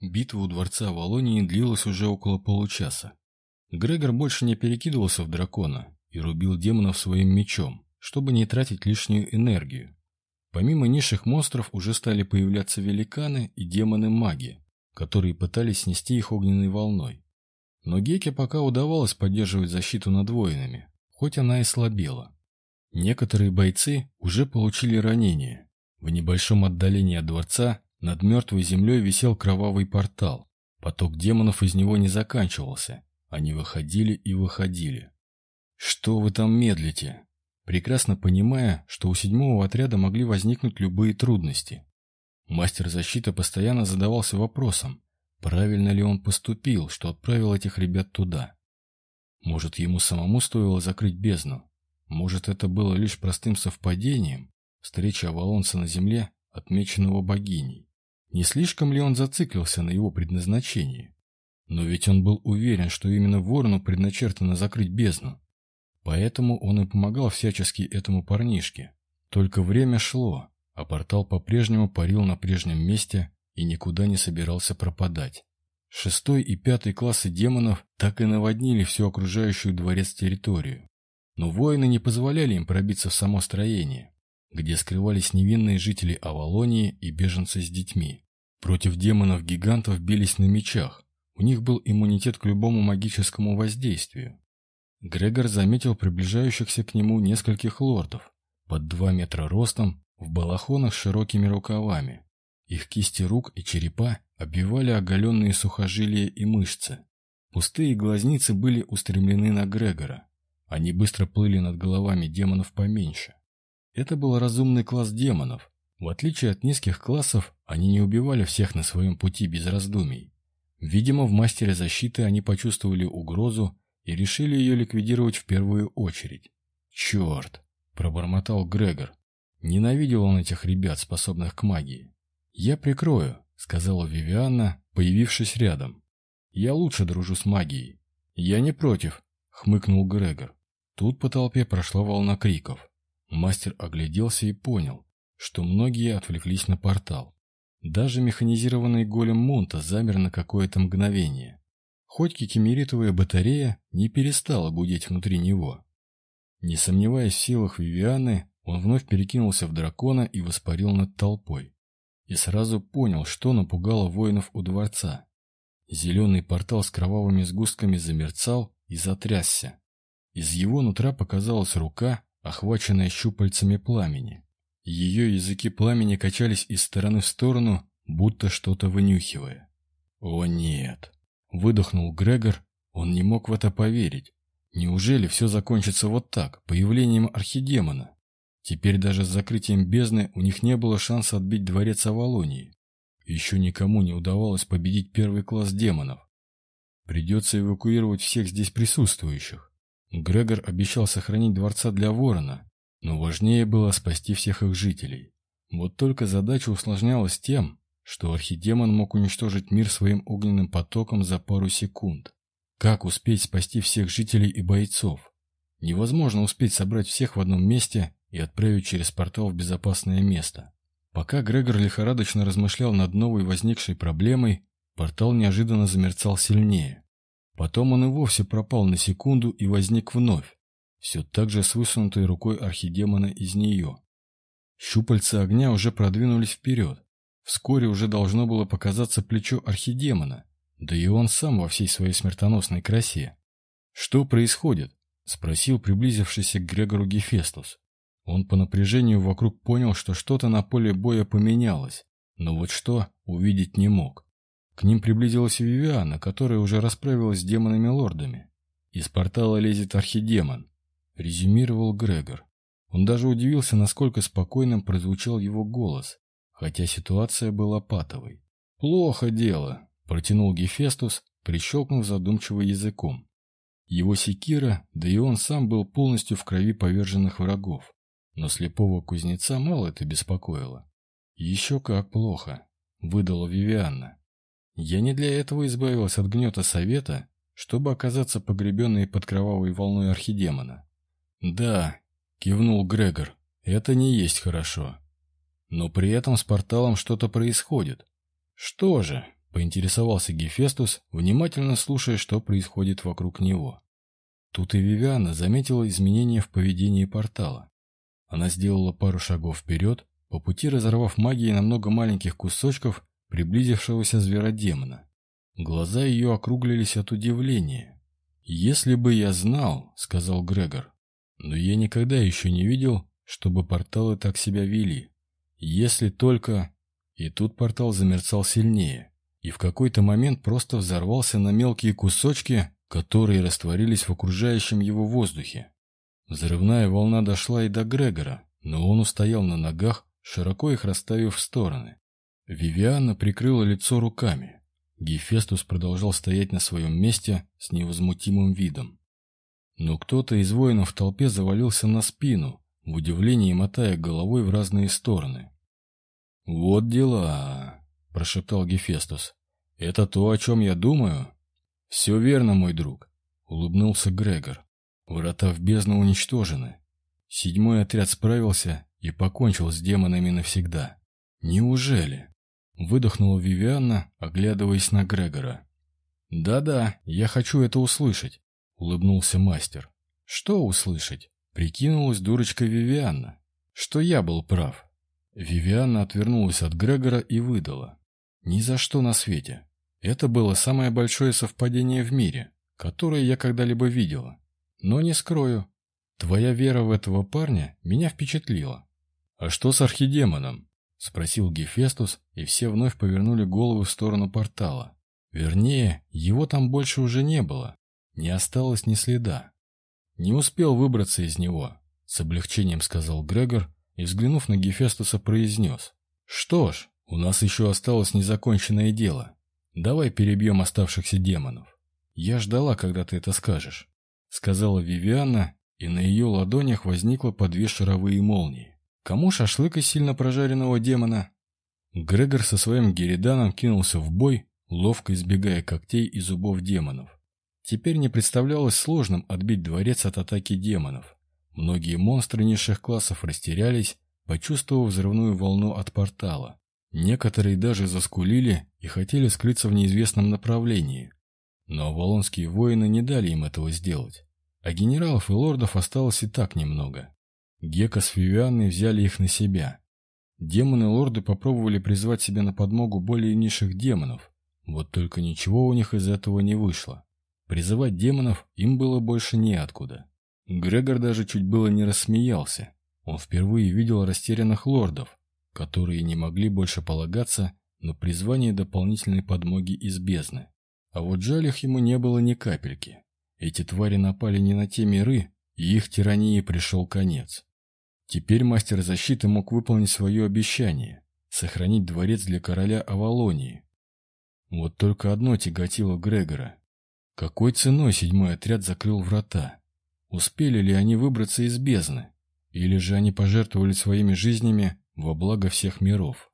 Битва у дворца Волонии длилась уже около получаса. Грегор больше не перекидывался в дракона и рубил демонов своим мечом, чтобы не тратить лишнюю энергию. Помимо низших монстров уже стали появляться великаны и демоны-маги, которые пытались снести их огненной волной. Но Геке пока удавалось поддерживать защиту над воинами, хоть она и слабела. Некоторые бойцы уже получили ранения. В небольшом отдалении от дворца над мертвой землей висел кровавый портал. Поток демонов из него не заканчивался. Они выходили и выходили. «Что вы там медлите?» Прекрасно понимая, что у седьмого отряда могли возникнуть любые трудности. Мастер защиты постоянно задавался вопросом, правильно ли он поступил, что отправил этих ребят туда. Может, ему самому стоило закрыть бездну? Может, это было лишь простым совпадением, встреча Авалонца на земле, отмеченного богиней? Не слишком ли он зациклился на его предназначении? Но ведь он был уверен, что именно ворону предначертано закрыть бездну. Поэтому он и помогал всячески этому парнишке. Только время шло, а портал по-прежнему парил на прежнем месте и никуда не собирался пропадать. Шестой и пятый классы демонов так и наводнили всю окружающую дворец территорию. Но воины не позволяли им пробиться в само строение, где скрывались невинные жители Авалонии и беженцы с детьми. Против демонов-гигантов бились на мечах. У них был иммунитет к любому магическому воздействию. Грегор заметил приближающихся к нему нескольких лордов, под два метра ростом, в балахонах с широкими рукавами. Их кисти рук и черепа обвивали оголенные сухожилия и мышцы. Пустые глазницы были устремлены на Грегора. Они быстро плыли над головами демонов поменьше. Это был разумный класс демонов, в отличие от низких классов, они не убивали всех на своем пути без раздумий. Видимо, в мастере защиты они почувствовали угрозу и решили ее ликвидировать в первую очередь. «Черт!» – пробормотал Грегор. Ненавидел он этих ребят, способных к магии. «Я прикрою», – сказала Вивианна, появившись рядом. «Я лучше дружу с магией». «Я не против», – хмыкнул Грегор. Тут по толпе прошла волна криков. Мастер огляделся и понял, что многие отвлеклись на портал. Даже механизированный голем Монта замер на какое-то мгновение. Хоть кикимеритовая батарея не перестала гудеть внутри него. Не сомневаясь в силах Вивианы, он вновь перекинулся в дракона и воспарил над толпой. И сразу понял, что напугало воинов у дворца. Зеленый портал с кровавыми сгустками замерцал и затрясся. Из его нутра показалась рука, охваченная щупальцами пламени. Ее языки пламени качались из стороны в сторону, будто что-то вынюхивая. «О нет!» — выдохнул Грегор. Он не мог в это поверить. Неужели все закончится вот так, появлением архидемона? Теперь даже с закрытием бездны у них не было шанса отбить дворец Авалонии. Еще никому не удавалось победить первый класс демонов. Придется эвакуировать всех здесь присутствующих. Грегор обещал сохранить дворца для ворона, но важнее было спасти всех их жителей. Вот только задача усложнялась тем, что архидемон мог уничтожить мир своим огненным потоком за пару секунд. Как успеть спасти всех жителей и бойцов? Невозможно успеть собрать всех в одном месте и отправить через портал в безопасное место. Пока Грегор лихорадочно размышлял над новой возникшей проблемой, портал неожиданно замерцал сильнее. Потом он и вовсе пропал на секунду и возник вновь, все так же с высунутой рукой архидемона из нее. Щупальца огня уже продвинулись вперед. Вскоре уже должно было показаться плечо архидемона, да и он сам во всей своей смертоносной красе. «Что происходит?» — спросил приблизившийся к Грегору Гефестус. Он по напряжению вокруг понял, что что-то на поле боя поменялось, но вот что увидеть не мог. К ним приблизилась Вивиана, которая уже расправилась с демонами-лордами. Из портала лезет архидемон. — резюмировал Грегор. Он даже удивился, насколько спокойным прозвучал его голос, хотя ситуация была патовой. «Плохо дело», — протянул Гефестус, прищелкнув задумчиво языком. Его секира, да и он сам был полностью в крови поверженных врагов. Но слепого кузнеца мало это беспокоило. «Еще как плохо», — выдала Вивианна. «Я не для этого избавилась от гнета совета, чтобы оказаться погребенной под кровавой волной архидемона. «Да», — кивнул Грегор, — «это не есть хорошо. Но при этом с порталом что-то происходит». «Что же?» — Поинтересовался Гефестус, внимательно слушая, что происходит вокруг него. Тут и Вивиана заметила изменения в поведении портала. Она сделала пару шагов вперед, по пути разорвав магией на много маленьких кусочков приблизившегося зверодемона. Глаза ее округлились от удивления. «Если бы я знал», — сказал Грегор, — «но я никогда еще не видел, чтобы порталы так себя вели. Если только...» И тут портал замерцал сильнее и в какой-то момент просто взорвался на мелкие кусочки, которые растворились в окружающем его воздухе. Взрывная волна дошла и до Грегора, но он устоял на ногах, широко их расставив в стороны. Вивиана прикрыла лицо руками. Гефестус продолжал стоять на своем месте с невозмутимым видом. Но кто-то из воинов в толпе завалился на спину, в удивлении мотая головой в разные стороны. «Вот дела!» прошептал Гефестус. «Это то, о чем я думаю?» «Все верно, мой друг», — улыбнулся Грегор. «Врата в бездну уничтожены. Седьмой отряд справился и покончил с демонами навсегда». «Неужели?» — выдохнула Вивианна, оглядываясь на Грегора. «Да-да, я хочу это услышать», — улыбнулся мастер. «Что услышать?» — прикинулась дурочка Вивианна. «Что я был прав». Вивианна отвернулась от Грегора и выдала. Ни за что на свете. Это было самое большое совпадение в мире, которое я когда-либо видела. Но не скрою, твоя вера в этого парня меня впечатлила. «А что с архидемоном?» — спросил Гефестус, и все вновь повернули головы в сторону портала. Вернее, его там больше уже не было. Не осталось ни следа. «Не успел выбраться из него», — с облегчением сказал Грегор и, взглянув на Гефестуса, произнес. «Что ж, у нас еще осталось незаконченное дело. Давай перебьем оставшихся демонов. Я ждала, когда ты это скажешь. Сказала Вивиана, и на ее ладонях возникло по две шаровые молнии. Кому шашлык из сильно прожаренного демона? Грегор со своим гериданом кинулся в бой, ловко избегая когтей и зубов демонов. Теперь не представлялось сложным отбить дворец от атаки демонов. Многие монстры низших классов растерялись, почувствовав взрывную волну от портала. Некоторые даже заскулили и хотели скрыться в неизвестном направлении. Но авалонские воины не дали им этого сделать. А генералов и лордов осталось и так немного. Гека с Вивианной взяли их на себя. Демоны-лорды попробовали призвать себе на подмогу более низших демонов. Вот только ничего у них из этого не вышло. Призывать демонов им было больше неоткуда. Грегор даже чуть было не рассмеялся. Он впервые видел растерянных лордов, которые не могли больше полагаться на призвание дополнительной подмоги из бездны. А вот жаль их ему не было ни капельки. Эти твари напали не на те миры, и их тирании пришел конец. Теперь мастер защиты мог выполнить свое обещание – сохранить дворец для короля Авалонии. Вот только одно тяготило Грегора. Какой ценой седьмой отряд закрыл врата? Успели ли они выбраться из бездны? Или же они пожертвовали своими жизнями во благо всех миров.